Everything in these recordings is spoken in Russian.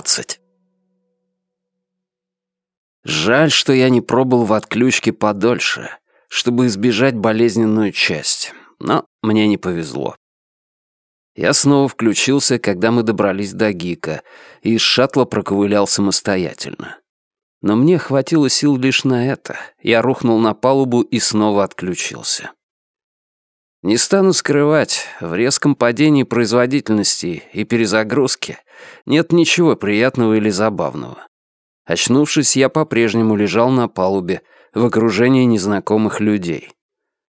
двадцать. Жаль, что я не пробыл в отключке подольше, чтобы избежать болезненную часть, но мне не повезло. Я снова включился, когда мы добрались до Гика, и из шаттла проковылял самостоятельно. Но мне хватило сил лишь на это. Я рухнул на палубу и снова отключился. Не стану скрывать, в резком падении производительности и перезагрузке нет ничего приятного или забавного. Очнувшись, я по-прежнему лежал на палубе в окружении незнакомых людей.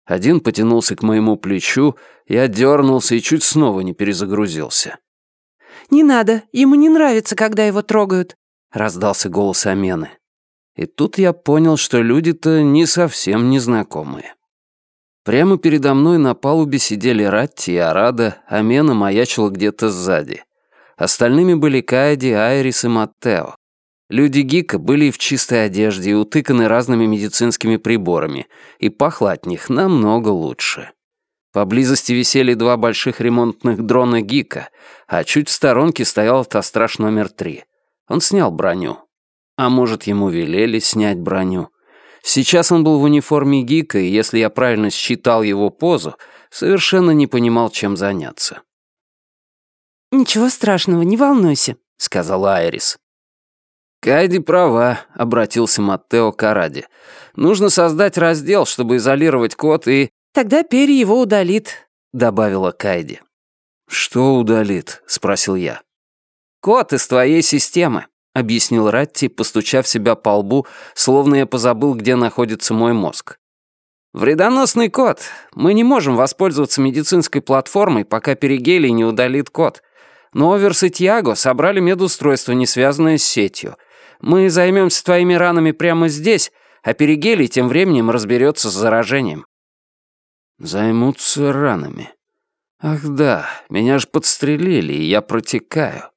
Один потянулся к моему плечу, я дернулся и чуть снова не перезагрузился. «Не надо, ему не нравится, когда его трогают», — раздался голос Амены. И тут я понял, что люди-то не совсем незнакомые. Прямо передо мной на палубе сидели Ратти и Арада, а Мена маячила где-то сзади. Остальными были Кайди, Айрис и Маттео. Люди Гика были в чистой одежде и утыканы разными медицинскими приборами, и пахло от них намного лучше. Поблизости висели два больших ремонтных дрона Гика, а чуть в сторонке стоял автостраж номер три. Он снял броню. А может, ему велели снять броню. Сейчас он был в униформе гика, и если я правильно считал его позу, совершенно не понимал, чем заняться. «Ничего страшного, не волнуйся», — сказала Айрис. «Кайди права», — обратился Маттео к Араде. «Нужно создать раздел, чтобы изолировать код и...» «Тогда Перри его удалит», — добавила Кайди. «Что удалит?» — спросил я. «Код из твоей системы. — объяснил Ратти, постучав себя по лбу, словно я позабыл, где находится мой мозг. «Вредоносный код. Мы не можем воспользоваться медицинской платформой, пока Перигелий не удалит код. Но Оверс и Тьяго собрали медустройство, не связанное с сетью. Мы займемся твоими ранами прямо здесь, а Перигелий тем временем разберется с заражением». «Займутся ранами. Ах да, меня же подстрелили, и я протекаю.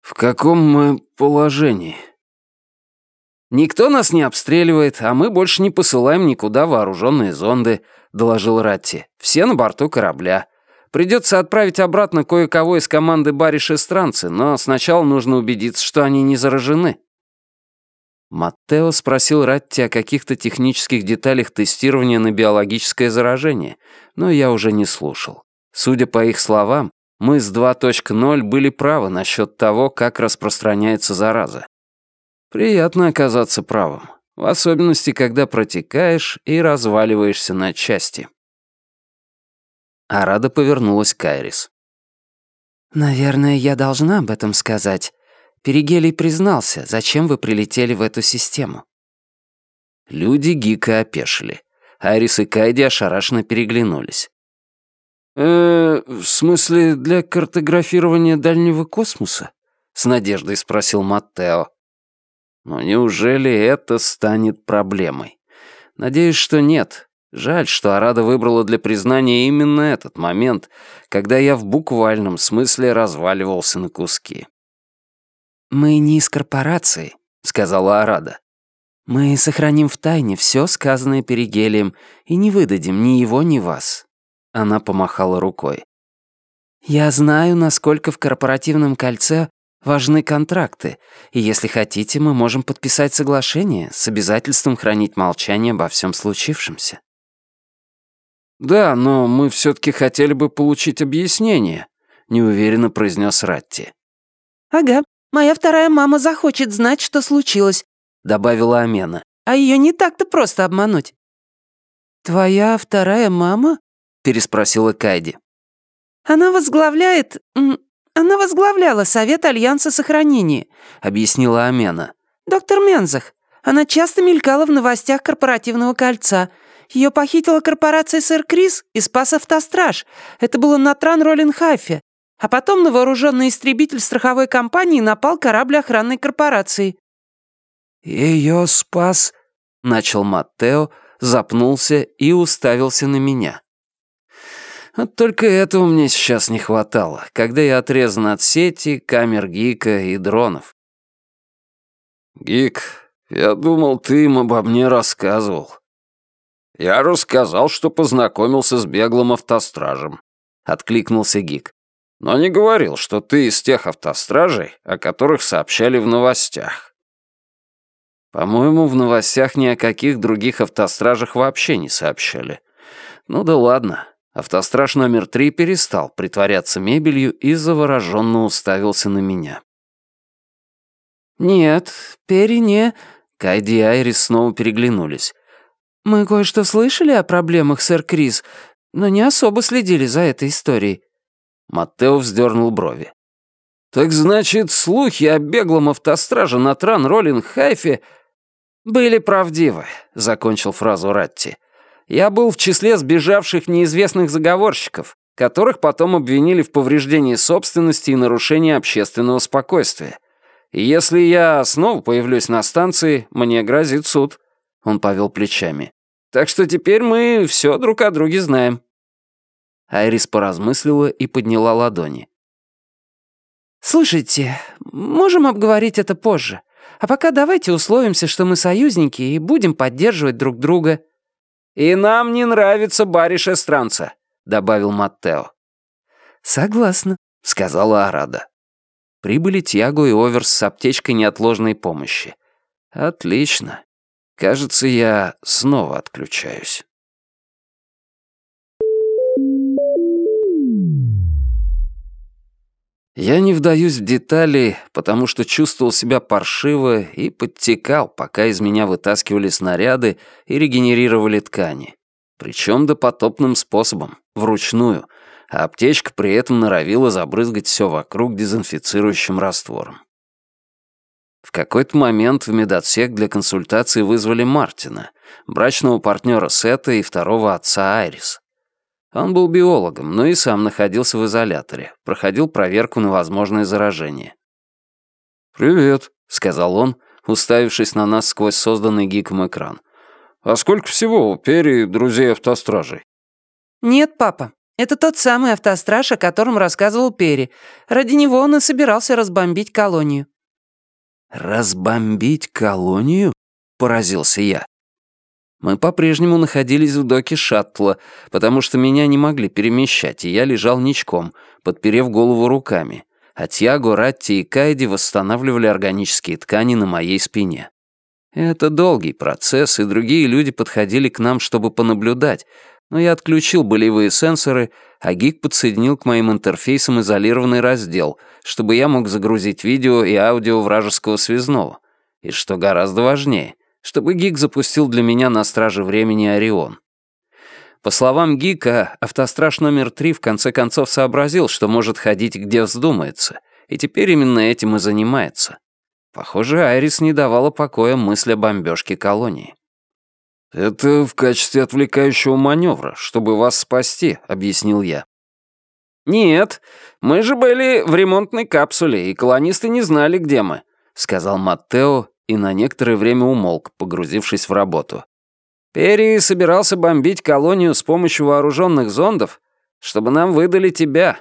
«В каком мы положении?» «Никто нас не обстреливает, а мы больше не посылаем никуда вооруженные зонды», — доложил Ратти. «Все на борту корабля. Придется отправить обратно кое-кого из команды Бариш и но сначала нужно убедиться, что они не заражены». Маттео спросил Ратти о каких-то технических деталях тестирования на биологическое заражение, но я уже не слушал. Судя по их словам, мы с 2.0 были правы насчет того, как распространяется зараза. Приятно оказаться правым, в особенности, когда протекаешь и разваливаешься на части. Арада повернулась к Айрис. «Наверное, я должна об этом сказать. Перигелий признался, зачем вы прилетели в эту систему». Люди Гика опешили. Айрис и Кайди ошарашенно переглянулись. «Э, в смысле, для картографирования дальнего космоса?» — с надеждой спросил Маттео. «Но неужели это станет проблемой? Надеюсь, что нет. Жаль, что Арада выбрала для признания именно этот момент, когда я в буквальном смысле разваливался на куски». «Мы не из корпорации», — сказала Арада. «Мы сохраним в тайне все сказанное Перигелием и не выдадим ни его, ни вас. Она помахала рукой. «Я знаю, насколько в корпоративном кольце важны контракты, и если хотите, мы можем подписать соглашение с обязательством хранить молчание обо всем случившемся». «Да, но мы все-таки хотели бы получить объяснение», — неуверенно произнес Ратти. «Ага, моя вторая мама захочет знать, что случилось», — добавила Амена. «А ее не так-то просто обмануть». «Твоя вторая мама?» Переспросила Кайди. «Она возглавляет... Она возглавляла Совет Альянса Сохранения», — объяснила Амена. «Доктор Мензах. Она часто мелькала в новостях корпоративного кольца. Ее похитила корпорация Сэр Крис и спас автостраж. Это было на Тран-Роллинхайфе. А потом на вооруженный истребитель страховой компании напал корабль охранной корпорации». «Ее спас...» — начал Маттео, запнулся и уставился на меня. Вот только этого мне сейчас не хватало, когда я отрезан от сети, камер Гика и дронов. «Гик, я думал, ты им обо мне рассказывал». «Я рассказал, что познакомился с беглым автостражем», — откликнулся Гик. но не говорил, что ты из тех автостражей, о которых сообщали в новостях. По-моему, в новостях ни о каких других автостражах вообще не сообщали. Ну да ладно. Автостраж номер три перестал притворяться мебелью и завороженно уставился на меня. «Нет, Перри не...» Кайди и Айрис снова переглянулись. «Мы кое-что слышали о проблемах, сэр Крис, но не особо следили за этой историей». Маттео вздернул брови. «Так значит, слухи о беглом автостраже на Тран-Роллинг-Хайфе были правдивы», — закончил фразу Ратти. «Я был в числе сбежавших неизвестных заговорщиков, которых потом обвинили в повреждении собственности и нарушении общественного спокойствия. Если я снова появлюсь на станции, мне грозит суд». Он повел плечами. «Так что теперь мы все друг о друге знаем». Айрис поразмыслила и подняла ладони. «Слушайте, можем обговорить это позже. А пока давайте условимся, что мы союзники и будем поддерживать друг друга». «И нам не нравится бариш эстранца», — добавил Маттео. «Согласна», — сказала Арада. Прибыли Тьяго и Оверс с аптечкой неотложной помощи. Отлично. Кажется, я снова отключаюсь. Я не вдаюсь в детали, потому что чувствовал себя паршиво и подтекал, пока из меня вытаскивали снаряды и регенерировали ткани. Причем допотопным способом, вручную, а аптечка при этом норовила забрызгать все вокруг дезинфицирующим раствором. В какой-то момент в медотсек для консультации вызвали Мартина, брачного партнера Сета и второго отца Айрис. Он был биологом, но и сам находился в изоляторе, проходил проверку на возможное заражение. «Привет», — сказал он, уставившись на нас сквозь созданный гиком экран. «А сколько всего у Перри друзей автостражей?» «Нет, папа. Это тот самый автостраж, о котором рассказывал Перри. Ради него он и собирался разбомбить колонию». «Разбомбить колонию?» — поразился я. Мы по-прежнему находились в доке шаттла, потому что меня не могли перемещать, и я лежал ничком, подперев голову руками, а Тьяго, Ратти и Кайди восстанавливали органические ткани на моей спине. Это долгий процесс, и другие люди подходили к нам, чтобы понаблюдать, но я отключил болевые сенсоры, а Гик подсоединил к моим интерфейсам изолированный раздел, чтобы я мог загрузить видео и аудио вражеского связного. И что гораздо важнее, чтобы Гик запустил для меня на страже времени Орион. По словам Гика, автостраж номер три в конце концов сообразил, что может ходить где вздумается, и теперь именно этим и занимается. Похоже, Айрис не давала покоя мысли о бомбёжке колонии. «Это в качестве отвлекающего маневра, чтобы вас спасти», — объяснил я. «Нет, мы же были в ремонтной капсуле, и колонисты не знали, где мы», — сказал Маттео и на некоторое время умолк, погрузившись в работу. «Перри собирался бомбить колонию с помощью вооруженных зондов, чтобы нам выдали тебя».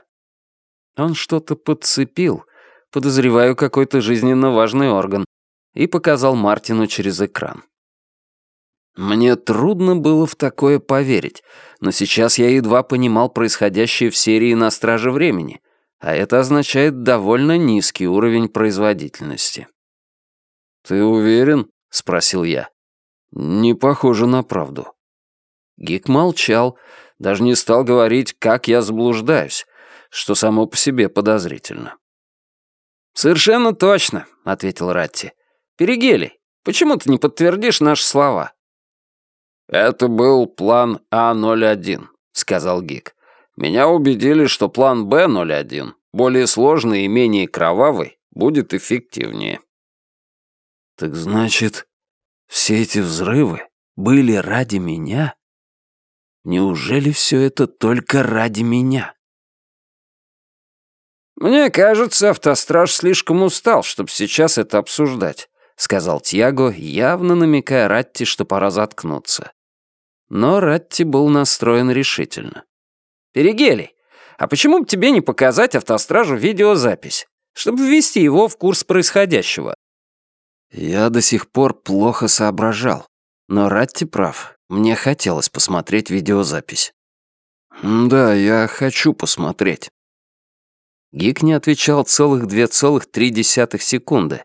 Он что-то подцепил, подозреваю, какой-то жизненно важный орган, и показал Мартину через экран. Мне трудно было в такое поверить, но сейчас я едва понимал происходящее в серии «На страже времени», а это означает довольно низкий уровень производительности. «Ты уверен?» — спросил я. «Не похоже на правду». Гик молчал, даже не стал говорить, как я заблуждаюсь, что само по себе подозрительно. «Совершенно точно», — ответил Ратти. «Перегелий, почему ты не подтвердишь наши слова?» «Это был план А-01», — сказал Гик. «Меня убедили, что план Б-01, более сложный и менее кровавый, будет эффективнее». Так значит, все эти взрывы были ради меня? Неужели все это только ради меня? «Мне кажется, автостраж слишком устал, чтобы сейчас это обсуждать», — сказал Тьяго, явно намекая Ратти, что пора заткнуться. Но Ратти был настроен решительно. «Перегелий, а почему бы тебе не показать автостражу видеозапись, чтобы ввести его в курс происходящего?» Я до сих пор плохо соображал, но Ратти прав, мне хотелось посмотреть видеозапись. «Да, я хочу посмотреть». Гик не отвечал целых 2,3 секунды,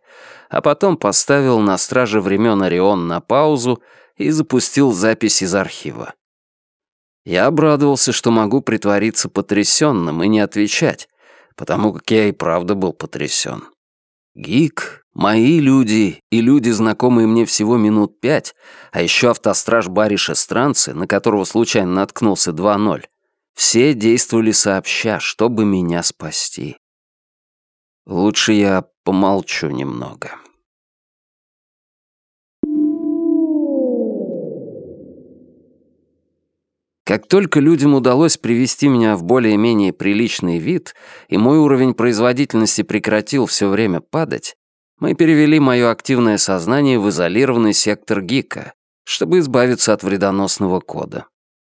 а потом поставил на страже времен Орион на паузу и запустил запись из архива. Я обрадовался, что могу притвориться потрясенным и не отвечать, потому как я и правда был потрясен. Гик, мои люди и люди, знакомые мне всего минут пять, а еще автостраж Бариш Эстранцы, на которого случайно наткнулся 2-0, все действовали сообща, чтобы меня спасти. Лучше я помолчу немного. Как только людям удалось привести меня в более-менее приличный вид, и мой уровень производительности прекратил все время падать, мы перевели мое активное сознание в изолированный сектор ГИКа, чтобы избавиться от вредоносного кода.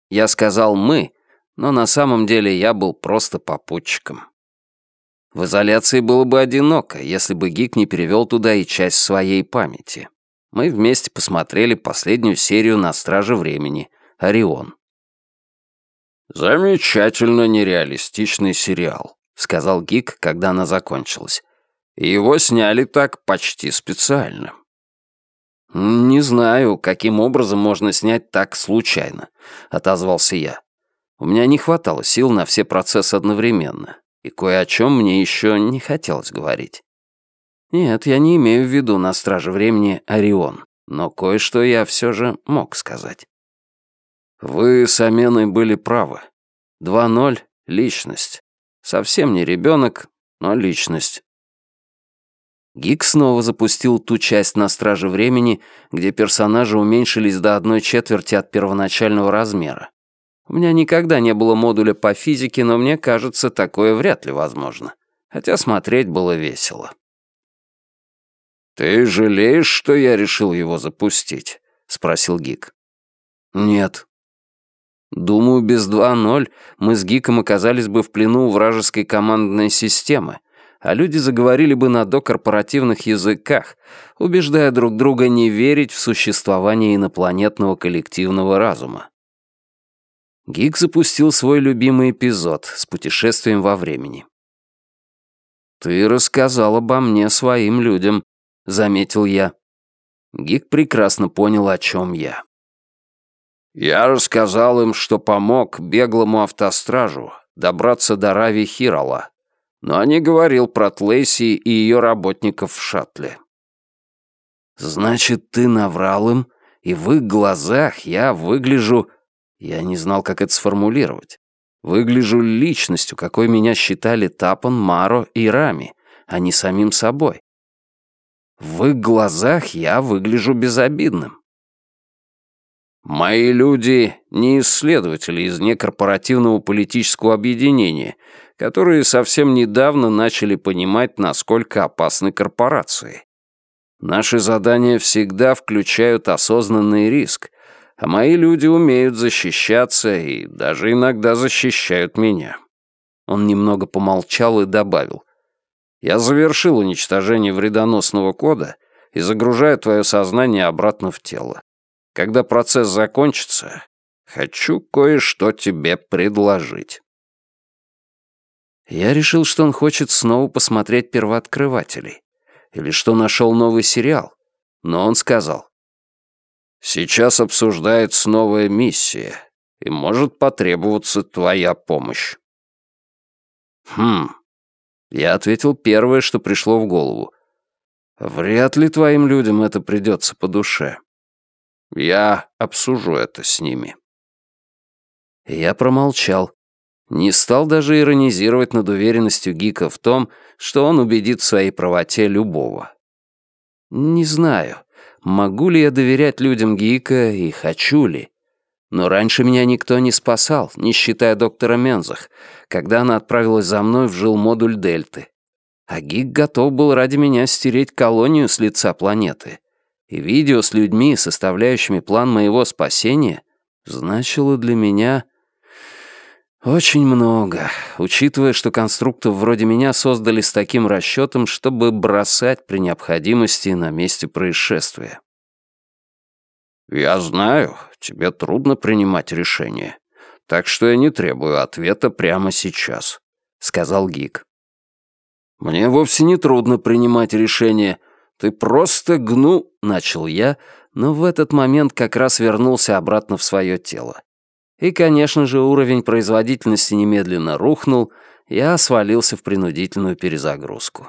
Я сказал «мы», но на самом деле я был просто попутчиком. В изоляции было бы одиноко, если бы ГИК не перевел туда и часть своей памяти. Мы вместе посмотрели последнюю серию «На страже времени» — «Орион». «Замечательно нереалистичный сериал», — сказал Гик, когда она закончилась. «Его сняли так почти специально». «Не знаю, каким образом можно снять так случайно», — отозвался я. У меня не хватало сил на все процессы одновременно, и кое о чем мне еще не хотелось говорить. Нет, я не имею в виду на страже времени Орион, но кое-что я все же мог сказать. Вы с Аменой были правы. 2-0 — личность. Совсем не ребенок, но личность. Гик снова запустил ту часть на страже времени, где персонажи уменьшились до одной четверти от первоначального размера. У меня никогда не было модуля по физике, но мне кажется, такое вряд ли возможно. Хотя смотреть было весело. «Ты жалеешь, что я решил его запустить?» — спросил Гик. «Нет». «Думаю, без 2.0 мы с Гиком оказались бы в плену вражеской командной системы, а люди заговорили бы на докорпоративных языках, убеждая друг друга не верить в существование инопланетного коллективного разума. Гик запустил свой любимый эпизод с путешествием во времени. «Ты рассказал обо мне своим людям», — заметил я. Гик прекрасно понял, о чем я. «Я рассказал им, что помог беглому автостражу добраться до Рави Хирала, но не говорил про Тлейси и ее работников в шаттле». «Значит, ты наврал им, и в их глазах я выгляжу я не знал, как это сформулировать. Выгляжу личностью, какой меня считали Тапан, Маро и Рами, а не самим собой. В их глазах я выгляжу безобидным. Мои люди не исследователи из некорпоративного политического объединения, которые совсем недавно начали понимать, насколько опасны корпорации. Наши задания всегда включают осознанный риск, а мои люди умеют защищаться и даже иногда защищают меня». Он немного помолчал и добавил. «Я завершил уничтожение вредоносного кода и загружаю твое сознание обратно в тело. Когда процесс закончится, хочу кое-что тебе предложить». Я решил, что он хочет снова посмотреть «Первооткрывателей» или что нашел новый сериал, но он сказал, Сейчас обсуждается новая миссия, и может потребоваться твоя помощь. Хм. Я ответил первое, что пришло в голову. Вряд ли твоим людям это придется по душе. Я обсужу это с ними. Я промолчал. Не стал даже иронизировать над уверенностью Гика в том, что он убедит в своей правоте любого. Не знаю, Могу ли я доверять людям Гика и хочу ли? Но раньше меня никто не спасал, не считая доктора Мензах, когда она отправилась за мной в жилмодуль Дельты. А Гик готов был ради меня стереть колонию с лица планеты. И видео с людьми, составляющими план моего спасения, значило для меня очень много, учитывая, что конструктов вроде меня создали с таким расчетом, чтобы бросать при необходимости на месте происшествия. «Я знаю, тебе трудно принимать решение, так что я не требую ответа прямо сейчас», — сказал Гик. «Мне вовсе не трудно принимать решение. Ты просто гну...» — начал я, но в этот момент как раз вернулся обратно в свое тело. И, конечно же, уровень производительности немедленно рухнул, я свалился в принудительную перезагрузку.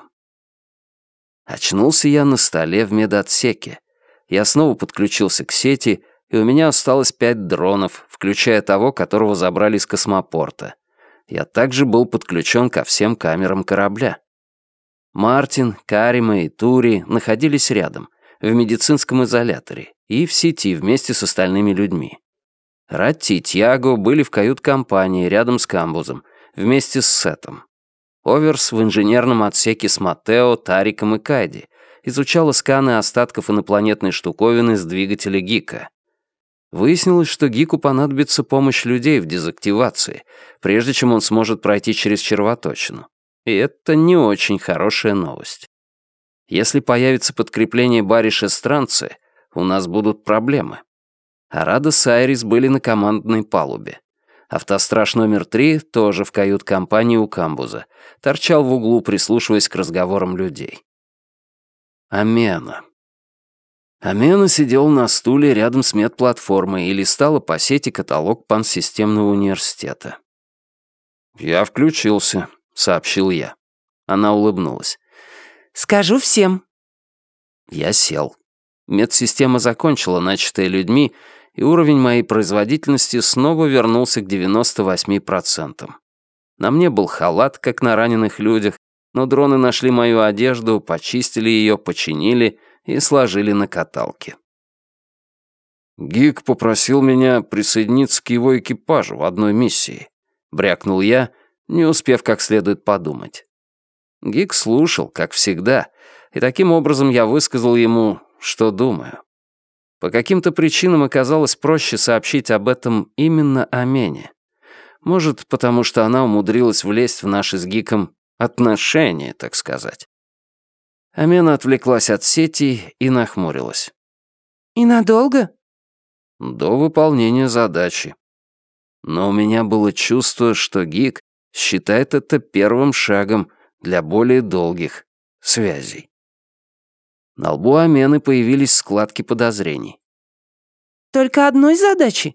Очнулся я на столе в медотсеке. Я снова подключился к сети, и у меня осталось пять дронов, включая того, которого забрали из космопорта. Я также был подключен ко всем камерам корабля. Мартин, Карима и Тури находились рядом, в медицинском изоляторе и в сети вместе с остальными людьми. Ратти и Тьяго были в кают-компании рядом с камбузом, вместе с Сетом. Оверс в инженерном отсеке с Матео, Тариком и Кайди изучала сканы остатков инопланетной штуковины с двигателя Гика. Выяснилось, что Гику понадобится помощь людей в дезактивации, прежде чем он сможет пройти через червоточину. И это не очень хорошая новость. Если появится подкрепление Барри Шестранцы, у нас будут проблемы. Арада с Айрис были на командной палубе. Автостраж номер три, тоже в кают-компании у камбуза, торчал в углу, прислушиваясь к разговорам людей. Амена. Амена сидел на стуле рядом с медплатформой и листала по сети каталог пансистемного университета. «Я включился», — сообщил я. Она улыбнулась. «Скажу всем». Я сел. Медсистема закончила начатое людьми, и уровень моей производительности снова вернулся к 98%. На мне был халат, как на раненых людях, но дроны нашли мою одежду, почистили ее, починили и сложили на каталке. «Гик попросил меня присоединиться к его экипажу в одной миссии», — брякнул я, не успев как следует подумать. Гик слушал, как всегда, и таким образом я высказал ему, что думаю. По каким-то причинам оказалось проще сообщить об этом именно Амене. Может, потому что она умудрилась влезть в наши с Гиком отношения, так сказать. Амена отвлеклась от сети и нахмурилась. «И надолго?» «До выполнения задачи. Но у меня было чувство, что Гик считает это первым шагом для более долгих связей». На лбу Амены появились складки подозрений. «Только одной задачи?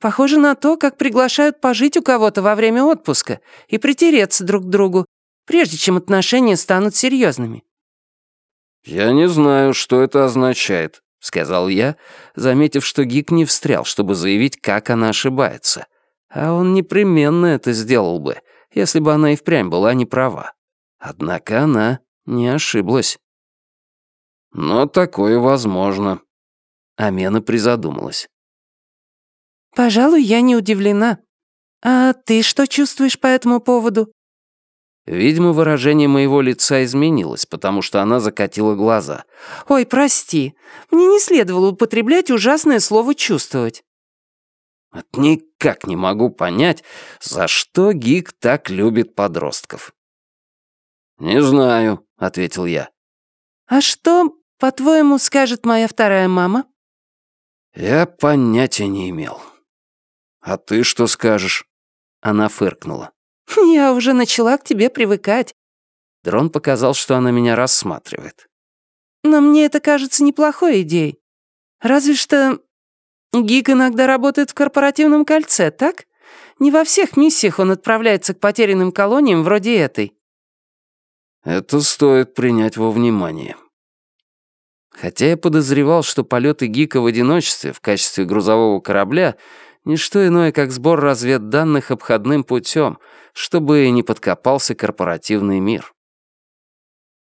Похоже на то, как приглашают пожить у кого-то во время отпуска и притереться друг к другу, прежде чем отношения станут серьезными». «Я не знаю, что это означает», — сказал я, заметив, что Гик не встрял, чтобы заявить, как она ошибается. А он непременно это сделал бы, если бы она и впрямь была не права. Однако она не ошиблась. Но такое возможно. Амена призадумалась. Пожалуй, я не удивлена. А ты что чувствуешь по этому поводу? Видимо, выражение моего лица изменилось, потому что она закатила глаза. «Ой, прости, мне не следовало употреблять ужасное слово «чувствовать». Вот никак не могу понять, за что Гик так любит подростков. «Не знаю», — ответил я. «А что «По-твоему, скажет моя вторая мама?» Я понятия не имел. «А ты что скажешь?» Она фыркнула. «Я уже начала к тебе привыкать». Дрон показал, что она меня рассматривает. «Но мне это кажется неплохой идеей. Разве что Гик иногда работает в корпоративном кольце, так? Не во всех миссиях он отправляется к потерянным колониям вроде этой». «Это стоит принять во внимание», Хотя я подозревал, что полеты Гика в одиночестве в качестве грузового корабля — не что иное, как сбор разведданных обходным путем, чтобы не подкопался корпоративный мир.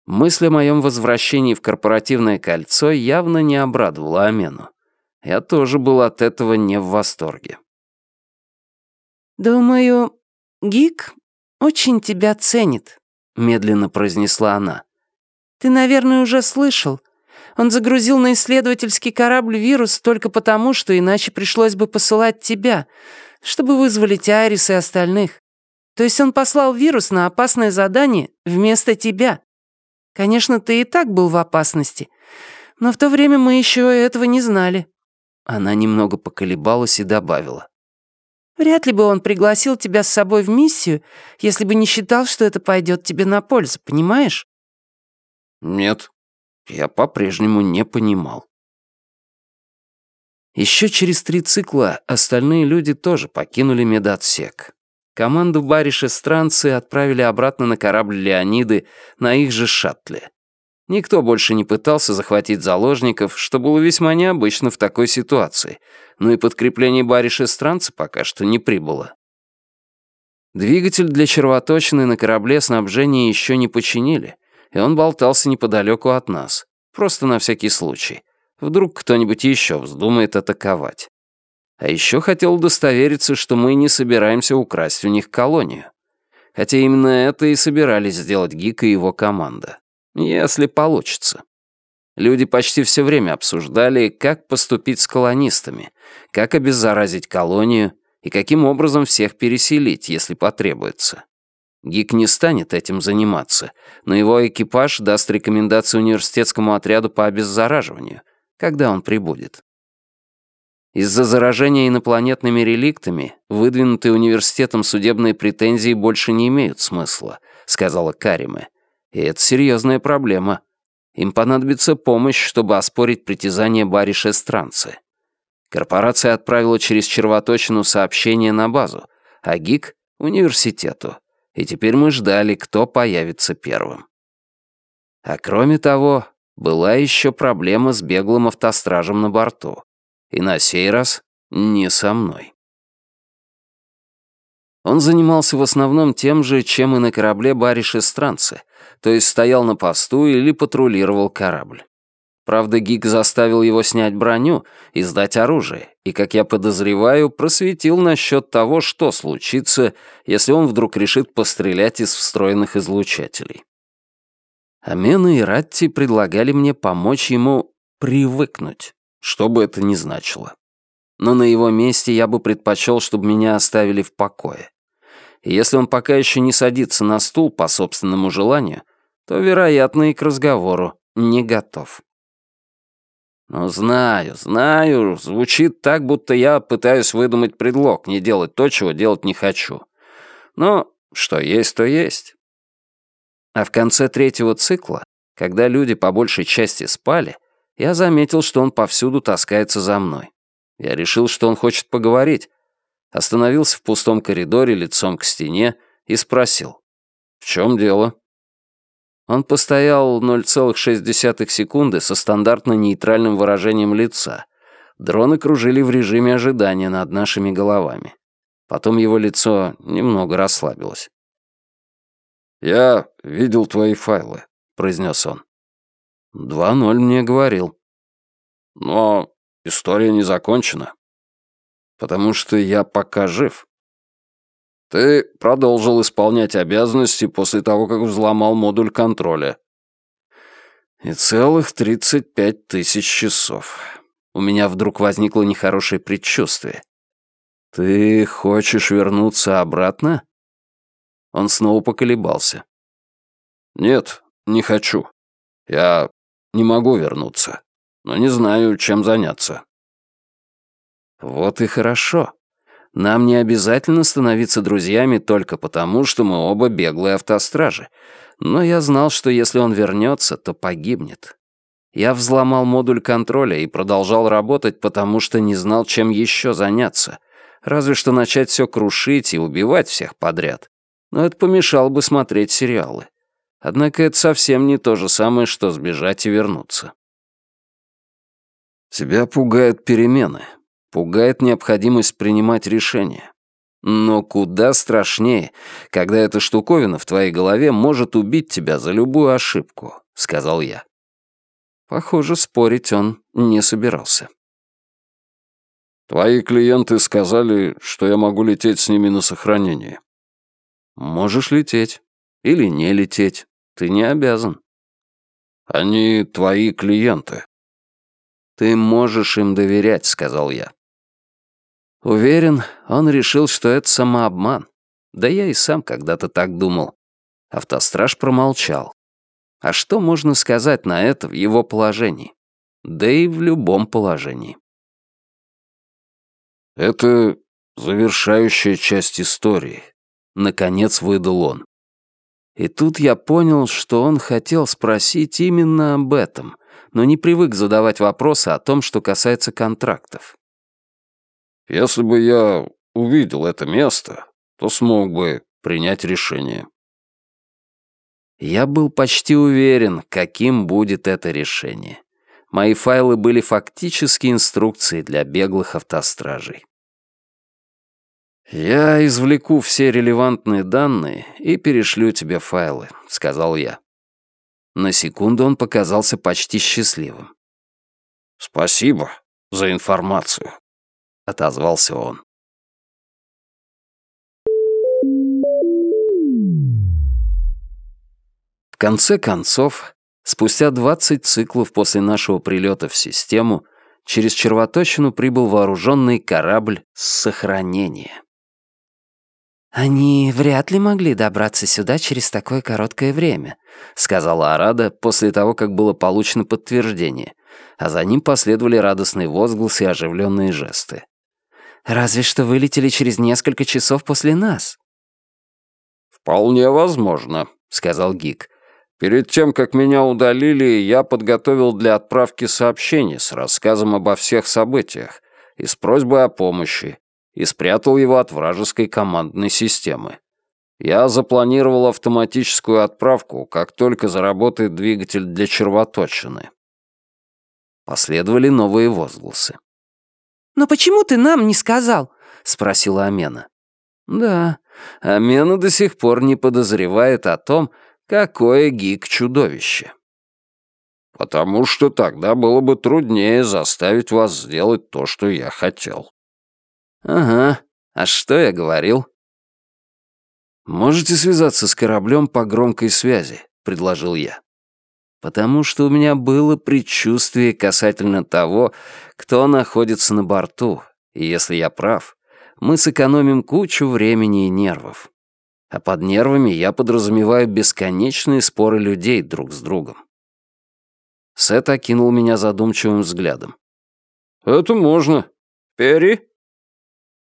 Мысль о моем возвращении в корпоративное кольцо явно не обрадовала Амену. Я тоже был от этого не в восторге. «Думаю, Гик очень тебя ценит», — медленно произнесла она. «Ты, наверное, уже слышал, он загрузил на исследовательский корабль вирус только потому, что иначе пришлось бы посылать тебя, чтобы вызволить Айрис и остальных. То есть он послал вирус на опасное задание вместо тебя. Конечно, ты и так был в опасности, но в то время мы еще этого не знали». Она немного поколебалась и добавила. Вряд ли бы он пригласил тебя с собой в миссию, если бы не считал, что это пойдет тебе на пользу, понимаешь? Нет, я по-прежнему не понимал. Еще через три цикла остальные люди тоже покинули медотсек. Команду Бариша странцы отправили обратно на корабль Леониды на их же шаттле. Никто больше не пытался захватить заложников, что было весьма необычно в такой ситуации, но и подкрепление Бариша странца пока что не прибыло. Двигатель для червоточины на корабле снабжения еще не починили, и он болтался неподалеку от нас, просто на всякий случай — Вдруг кто-нибудь еще вздумает атаковать. А еще хотел удостовериться, что мы не собираемся украсть у них колонию. Хотя именно это и собирались сделать Гик и его команда. Если получится. Люди почти все время обсуждали, как поступить с колонистами, как обеззаразить колонию и каким образом всех переселить, если потребуется. Гик не станет этим заниматься, но его экипаж даст рекомендации университетскому отряду по обеззараживанию — когда он прибудет. Из-за заражения инопланетными реликтами выдвинутые университетом судебные претензии больше не имеют смысла, сказала Кариме. И это серьезная проблема. Им понадобится помощь, чтобы оспорить притязания Бариша Странцы. Корпорация отправила через червоточину сообщение на базу, а ГИК — университету. И теперь мы ждали, кто появится первым. А кроме того, была еще проблема с беглым автостражем на борту. И на сей раз не со мной. Он занимался в основном тем же, чем и на корабле Бариш Странцы, то есть стоял на посту или патрулировал корабль. Правда, Гик заставил его снять броню и сдать оружие, и, как я подозреваю, просветил насчет того, что случится, если он вдруг решит пострелять из встроенных излучателей. Амена и Ратти предлагали мне помочь ему привыкнуть, что бы это ни значило. Но на его месте я бы предпочел, чтобы меня оставили в покое. И если он пока еще не садится на стул по собственному желанию, то, вероятно, и к разговору не готов. Ну, знаю, знаю, звучит так, будто я пытаюсь выдумать предлог, не делать то, чего делать не хочу. Но что есть, то есть. А в конце третьего цикла, когда люди по большей части спали, я заметил, что он повсюду таскается за мной. Я решил, что он хочет поговорить. Остановился в пустом коридоре лицом к стене и спросил. «В чем дело?» Он постоял 0,6 секунды со стандартно нейтральным выражением лица. Дроны кружили в режиме ожидания над нашими головами. Потом его лицо немного расслабилось. «Я видел твои файлы», — произнес он. «Два ноль мне говорил». «Но история не закончена. Потому что я пока жив. Ты продолжил исполнять обязанности после того, как взломал модуль контроля. И целых тридцать пять тысяч часов. У меня вдруг возникло нехорошее предчувствие. Ты хочешь вернуться обратно? Он снова поколебался. «Нет, не хочу. Я не могу вернуться, но не знаю, чем заняться». «Вот и хорошо. Нам не обязательно становиться друзьями только потому, что мы оба беглые автостражи. Но я знал, что если он вернется, то погибнет. Я взломал модуль контроля и продолжал работать, потому что не знал, чем еще заняться. Разве что начать все крушить и убивать всех подряд но это помешало бы смотреть сериалы. Однако это совсем не то же самое, что сбежать и вернуться. Тебя пугают перемены, пугает необходимость принимать решения. Но куда страшнее, когда эта штуковина в твоей голове может убить тебя за любую ошибку, сказал я. Похоже, спорить он не собирался. Твои клиенты сказали, что я могу лететь с ними на сохранение. Можешь лететь. Или не лететь. Ты не обязан. Они твои клиенты. Ты можешь им доверять, сказал я. Уверен, он решил, что это самообман. Да я и сам когда-то так думал. Автостраж промолчал. А что можно сказать на это в его положении? Да и в любом положении. «Это завершающая часть истории», — наконец выдал он. И тут я понял, что он хотел спросить именно об этом, но не привык задавать вопросы о том, что касается контрактов. «Если бы я увидел это место, то смог бы принять решение». Я был почти уверен, каким будет это решение. Мои файлы были фактически инструкцией для беглых автостражей. «Я извлеку все релевантные данные и перешлю тебе файлы», — сказал я. На секунду он показался почти счастливым. «Спасибо за информацию», — отозвался он. В конце концов, спустя 20 циклов после нашего прилета в систему, через червоточину прибыл вооруженный корабль с сохранения. «Они вряд ли могли добраться сюда через такое короткое время», сказала Арада после того, как было получено подтверждение, а за ним последовали радостные возгласы и оживленные жесты. «Разве что вылетели через несколько часов после нас». «Вполне возможно», — сказал Гик. «Перед тем, как меня удалили, я подготовил для отправки сообщение с рассказом обо всех событиях и с просьбой о помощи, и спрятал его от вражеской командной системы. Я запланировал автоматическую отправку, как только заработает двигатель для червоточины. Последовали новые возгласы. «Но почему ты нам не сказал?» — спросила Амена. «Да, Амена до сих пор не подозревает о том, какое гик-чудовище». «Потому что тогда было бы труднее заставить вас сделать то, что я хотел». «Ага. А что я говорил?» «Можете связаться с кораблем по громкой связи», — предложил я. Потому что у меня было предчувствие касательно того, кто находится на борту, и если я прав, мы сэкономим кучу времени и нервов. А под нервами я подразумеваю бесконечные споры людей друг с другом. Сет окинул меня задумчивым взглядом. «Это можно. Перри?»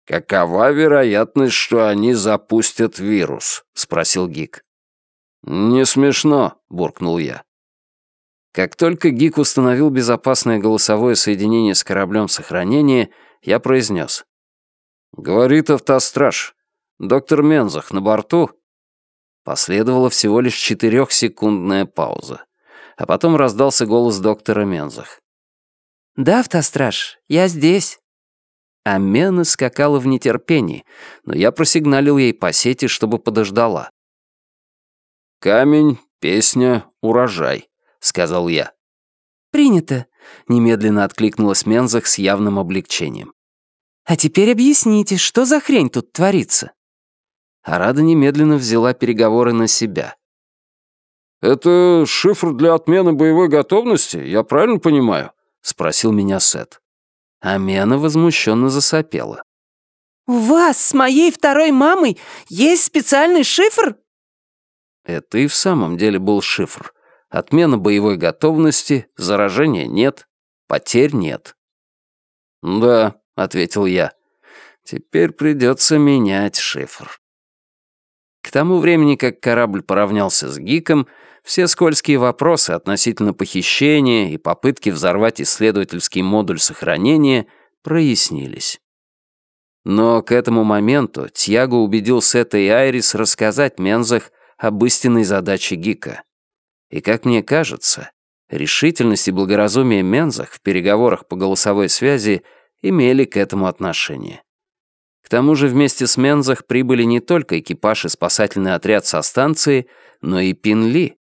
«Какова вероятность, что они запустят вирус?» — спросил Гик. «Не смешно», — буркнул я. Как только Гик установил безопасное голосовое соединение с кораблем сохранения, я произнес. «Говорит автостраж. Доктор Мензах на борту?» Последовала всего лишь четырехсекундная пауза. А потом раздался голос доктора Мензах. «Да, автостраж, я здесь». А Мена скакала в нетерпении, но я просигналил ей по сети, чтобы подождала. «Камень, песня, урожай», — сказал я. «Принято», — немедленно откликнулась Мензах с явным облегчением. «А теперь объясните, что за хрень тут творится?» Арада немедленно взяла переговоры на себя. «Это шифр для отмены боевой готовности, я правильно понимаю?» — спросил меня Сет. Амена возмущенно засопела. «У вас с моей второй мамой есть специальный шифр?» Это и в самом деле был шифр. Отмена боевой готовности, заражения нет, потерь нет. «Да», — ответил я, — «теперь придется менять шифр». К тому времени, как корабль поравнялся с Гиком, все скользкие вопросы относительно похищения и попытки взорвать исследовательский модуль сохранения прояснились. Но к этому моменту Тьяго убедил Сета и Айрис рассказать Мензах об истинной задаче Гика. И, как мне кажется, решительность и благоразумие Мензах в переговорах по голосовой связи имели к этому отношение. К тому же вместе с Мензах прибыли не только экипаж и спасательный отряд со станции, но и Пинли,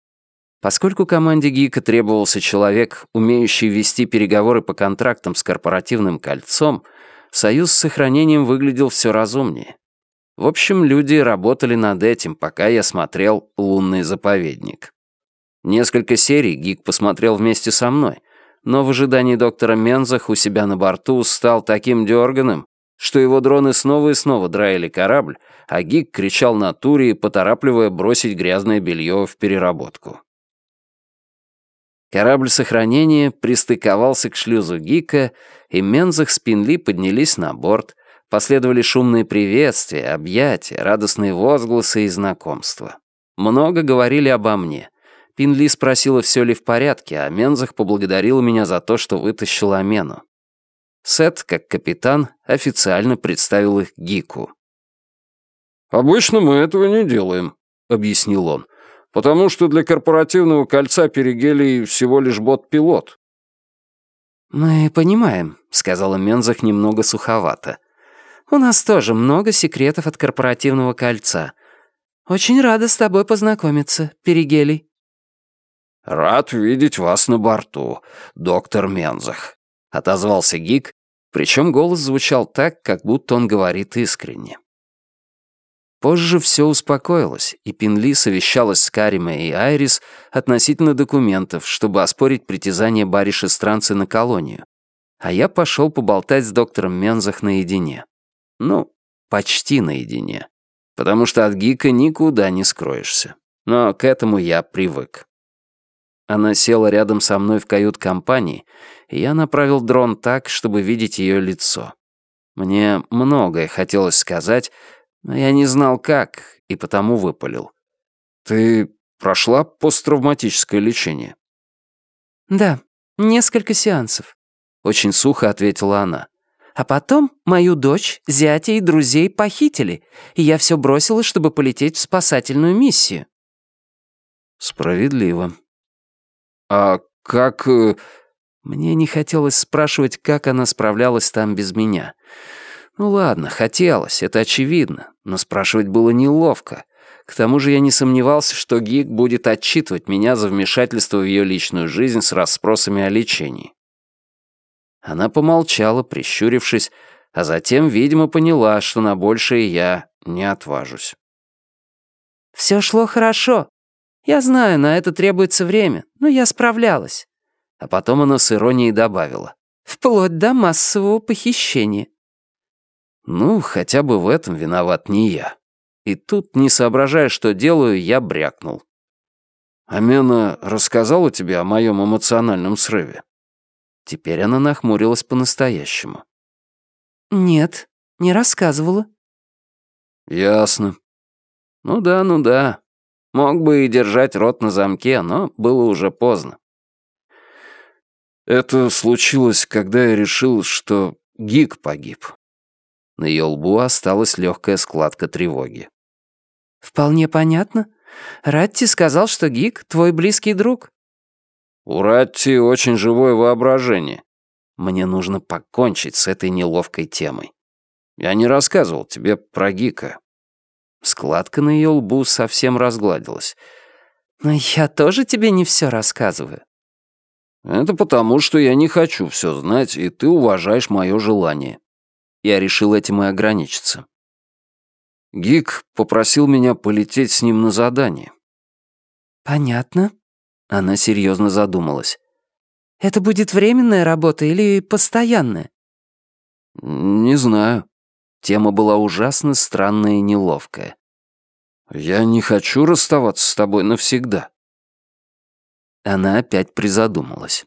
Поскольку команде ГИКа требовался человек, умеющий вести переговоры по контрактам с корпоративным кольцом, союз с сохранением выглядел все разумнее. В общем, люди работали над этим, пока я смотрел «Лунный заповедник». Несколько серий ГИК посмотрел вместе со мной, но в ожидании доктора Мензах у себя на борту стал таким дерганым, что его дроны снова и снова драили корабль, а ГИК кричал на туре, поторапливая бросить грязное белье в переработку. Корабль сохранения пристыковался к шлюзу Гика, и Мензах с Пинли поднялись на борт, Последовали шумные приветствия, объятия, радостные возгласы и знакомства. Много говорили обо мне. Пинли спросила, все ли в порядке, а Мензах поблагодарила меня за то, что вытащил Амену. Сет, как капитан, официально представил их Гику. «Обычно мы этого не делаем», — объяснил он, «потому что для корпоративного кольца Перигелий всего лишь бот-пилот». «Мы понимаем», — сказала Мензах немного суховато. «У нас тоже много секретов от корпоративного кольца. Очень рада с тобой познакомиться, Перигелий». «Рад видеть вас на борту, доктор Мензах», — отозвался Гик, причем голос звучал так, как будто он говорит искренне. Позже все успокоилось, и Пинли совещалась с Каримой и Айрис относительно документов, чтобы оспорить притязание бариши странцы на колонию. А я пошел поболтать с доктором Мензах наедине. Ну, почти наедине. Потому что от Гика никуда не скроешься. Но к этому я привык. Она села рядом со мной в кают-компании, и я направил дрон так, чтобы видеть ее лицо. Мне многое хотелось сказать, но я не знал как, и потому выпалил. «Ты прошла посттравматическое лечение?» «Да, несколько сеансов», — очень сухо ответила она. «А потом мою дочь, зятя и друзей похитили, и я все бросила, чтобы полететь в спасательную миссию». «Справедливо. А как...» э, Мне не хотелось спрашивать, как она справлялась там без меня. Ну ладно, хотелось, это очевидно, но спрашивать было неловко. К тому же я не сомневался, что Гик будет отчитывать меня за вмешательство в ее личную жизнь с расспросами о лечении. Она помолчала, прищурившись, а затем, видимо, поняла, что на большее я не отважусь. «Все шло хорошо. Я знаю, на это требуется время, но я справлялась». А потом она с иронией добавила. «Вплоть до массового похищения». Ну, хотя бы в этом виноват не я. И тут, не соображая, что делаю, я брякнул. «Амена рассказала тебе о моем эмоциональном срыве?» Теперь она нахмурилась по-настоящему. «Нет, не рассказывала». «Ясно. Ну да, ну да. Мог бы и держать рот на замке, но было уже поздно. Это случилось, когда я решил, что Гик погиб. На ее лбу осталась легкая складка тревоги. «Вполне понятно. Ратти сказал, что Гик — твой близкий друг». «У Ратти очень живое воображение. Мне нужно покончить с этой неловкой темой. Я не рассказывал тебе про Гика». Складка на ее лбу совсем разгладилась. «Но я тоже тебе не все рассказываю». «Это потому, что я не хочу все знать, и ты уважаешь мое желание. Я решил этим и ограничиться. Гик попросил меня полететь с ним на задание. «Понятно». Она серьезно задумалась. «Это будет временная работа или постоянная?» «Не знаю». Тема была ужасно странная и неловкая. «Я не хочу расставаться с тобой навсегда». Она опять призадумалась.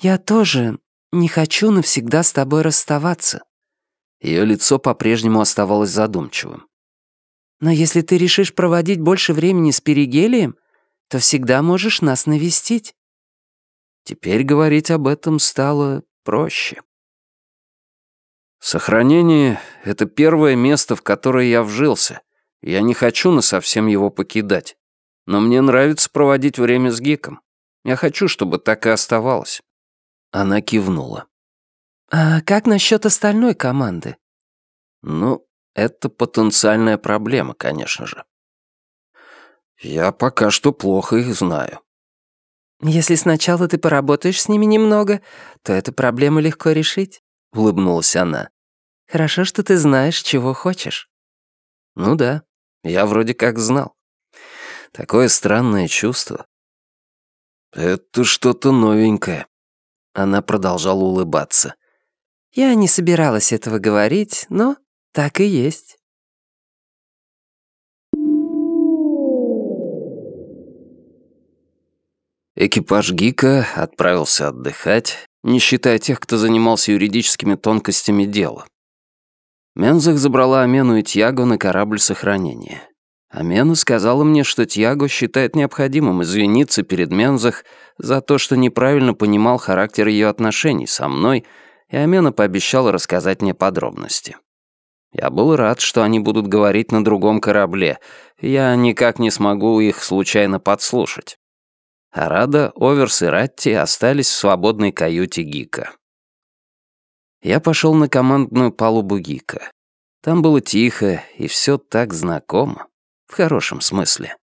«Я тоже не хочу навсегда с тобой расставаться». Ее лицо по-прежнему оставалось задумчивым. «Но если ты решишь проводить больше времени с Перигелием, то всегда можешь нас навестить». Теперь говорить об этом стало проще. Сохранение — это первое место, в которое я вжился. Я не хочу насовсем его покидать. Но мне нравится проводить время с Гиком. Я хочу, чтобы так и оставалось. Она кивнула. «А как насчет остальной команды?» «Ну, это потенциальная проблема, конечно же. Я пока что плохо их знаю». «Если сначала ты поработаешь с ними немного, то эту проблему легко решить», — улыбнулась она. «Хорошо, что ты знаешь, чего хочешь». «Ну да, я вроде как знал. Такое странное чувство. Это что-то новенькое. Она продолжала улыбаться. «Я не собиралась этого говорить, но так и есть». Экипаж Гика отправился отдыхать, не считая тех, кто занимался юридическими тонкостями дела. Мензах забрала Амену и Тьяго на корабль сохранения. Амена сказала мне, что Тьяго считает необходимым извиниться перед Мензах за то, что неправильно понимал характер ее отношений со мной, и Амена пообещала рассказать мне подробности. Я был рад, что они будут говорить на другом корабле. Я никак не смогу их случайно подслушать. Арада, Оверс и Ратти остались в свободной каюте Гика. Я пошел на командную палубу Гика. Там было тихо, и все так знакомо. В хорошем смысле.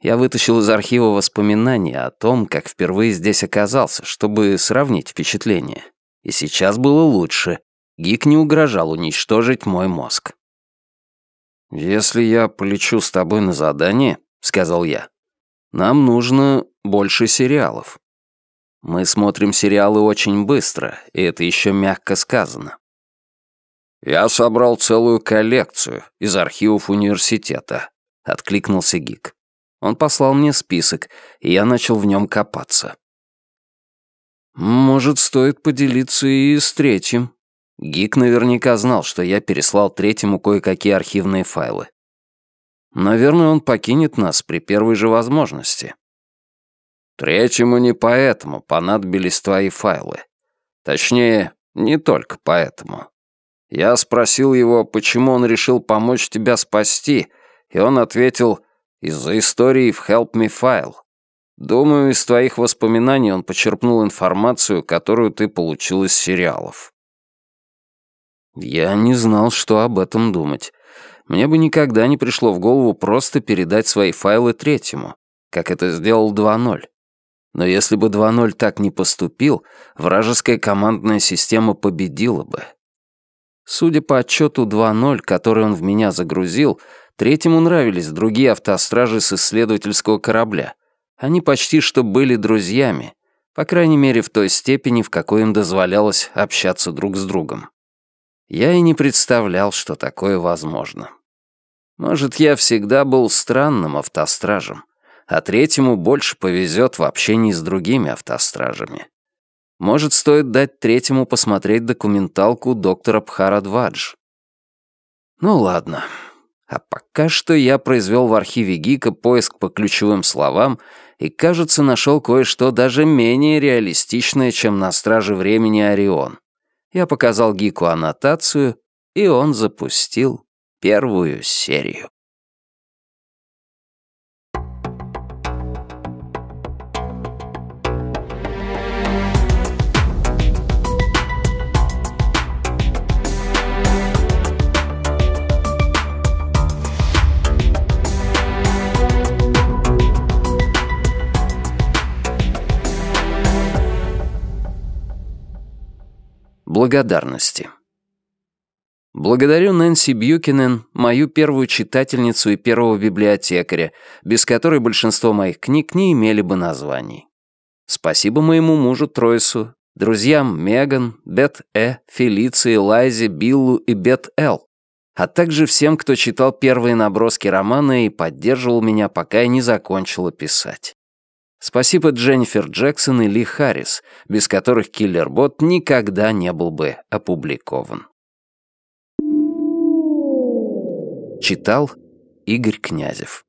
Я вытащил из архива воспоминания о том, как впервые здесь оказался, чтобы сравнить впечатления. И сейчас было лучше. Гик не угрожал уничтожить мой мозг. «Если я полечу с тобой на задание», — сказал я, — «нам нужно больше сериалов. Мы смотрим сериалы очень быстро, и это еще мягко сказано. «Я собрал целую коллекцию из архивов университета», — откликнулся Гик. Он послал мне список, и я начал в нем копаться. «Может, стоит поделиться и с третьим?» Гик наверняка знал, что я переслал третьему кое-какие архивные файлы. Наверное, он покинет нас при первой же возможности. Третьему не поэтому понадобились твои файлы. Точнее, не только поэтому. Я спросил его, почему он решил помочь тебя спасти, и он ответил, из-за истории в Help Me File. Думаю, из твоих воспоминаний он почерпнул информацию, которую ты получил из сериалов. Я не знал, что об этом думать. Мне бы никогда не пришло в голову просто передать свои файлы третьему, как это сделал 2.0. Но если бы 2.0 так не поступил, вражеская командная система победила бы. Судя по отчету 2.0, который он в меня загрузил, третьему нравились другие автостражи с исследовательского корабля. Они почти что были друзьями, по крайней мере в той степени, в какой им дозволялось общаться друг с другом. Я и не представлял, что такое возможно. Может, я всегда был странным автостражем, а третьему больше повезет в общении с другими автостражами. Может, стоит дать третьему посмотреть документалку доктора Пхарадвадж. Ну ладно. А пока что я произвел в архиве ГИКа поиск по ключевым словам и, кажется, нашел кое-что даже менее реалистичное, чем на Страже Времени Орион. Я показал Гику аннотацию, и он запустил первую серию. Благодарности. Благодарю Нэнси Бьюкинен, мою первую читательницу и первого библиотекаря, без которой большинство моих книг не имели бы названий. Спасибо моему мужу Тройсу, друзьям Меган, Бет Э, Фелиции, Лайзе, Биллу и Бет Л, а также всем, кто читал первые наброски романа и поддерживал меня, пока я не закончила писать. Спасибо Дженнифер Джексон и Ли Харрис, без которых «Киллербот» никогда не был бы опубликован. Читал Игорь Князев